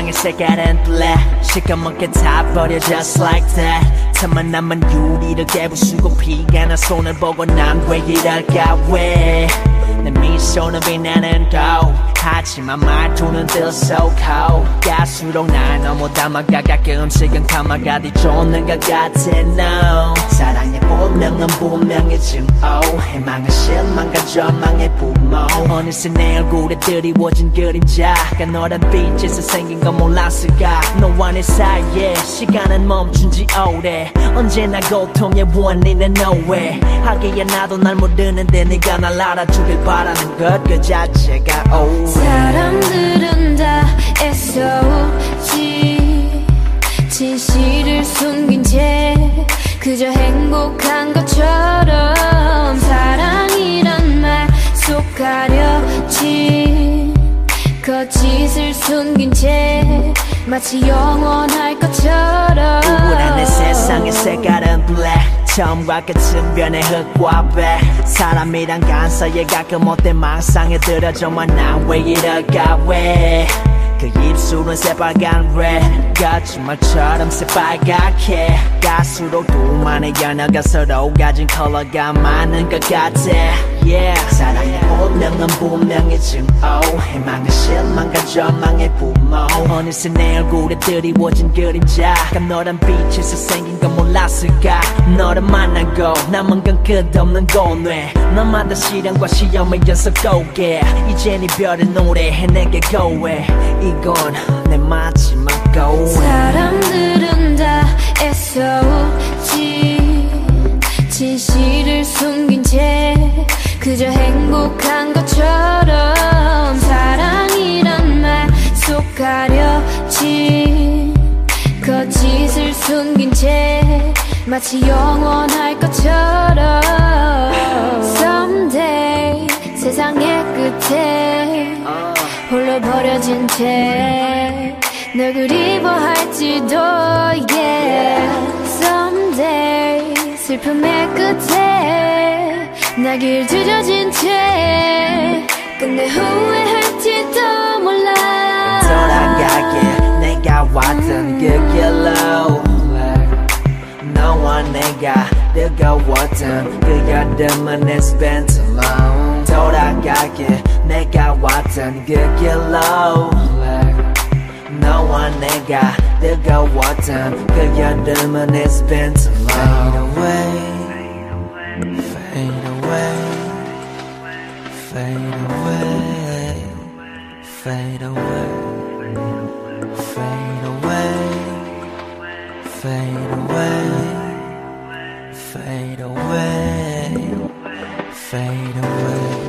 색깔은 black 시커멓게 다 버려 just like that. 틈만 남은 유리를 깨부수고 피가 나 손을 보고 난 왜 이럴까 왜내 미소는 빛나는 도 하지만 말투는 뜨소고 갈수록 날 너무 담아가 가끔씩은 감아가 뒤쫓는 것 같아 no. 사랑의 본명은 분명히 증오 희망은 실망과 절망의 부모 어느새 내 얼굴에 드리워진 그림자가 너란 빛에서 생긴 건 몰랐을까 너와 내 사이에 시간은 멈춘 지 오래 언제나 고통의 원인은 너왜 하기에 나도 날 모르는데 네가 날 알아주길 바라는 것 그 자체가 oh 사람들은 다 애써오지 진실을 숨긴 채 그저 행복한 것처럼 숨긴 채 마치 영원할 것처럼. 우울한 내 세상의 색깔은 black. 처음과 끝은 변해 흙과 배. 사람이란 간사에 가끔 못된 망상에 들어 정말 난 왜 이럴까 왜? 그 입술은 새빨간 red. 거짓말처럼 새빨갛게. 갈수록 둘만의 연어가 서로 가진 컬러가 많은 것 같아. Yeah. 사랑 의 본명은 분명히 증오 희망은 실망과 절망의 부모. 어느새 내 얼굴에 드리워진 그림자가 너란 빛에서 생긴 건 몰랐을까? 너를 만나고 남은 건 끝없는 고뇌. 너마다 시련과 시험의 연속 고개 이젠 이별의 노래해 내게 고해. 이건 내 마지막 고해. 사람들은 다 애써오지. 진실을 채 그저 행복한 것처럼 사랑이란 말 속 가려진 거짓을 숨긴 채 마치 영원할 것처럼 Someday 세상의 끝에 홀로 버려진 채 널 그리워할지도 yeah. Someday 슬픔의 끝에 나길 주저진 채 끝내 후회할지도 몰라. 돌아가게 내가 왔던 그 길로 너와 내가 뜨거웠던 그 여름은 it's been too long. 돌아가게 내가 왔던 그 길로 너와 내가 뜨거웠던 그 여름은 it's been too long. Fade away. Fade away. Fade away. Fade away. Fade away. Fade away. Fade away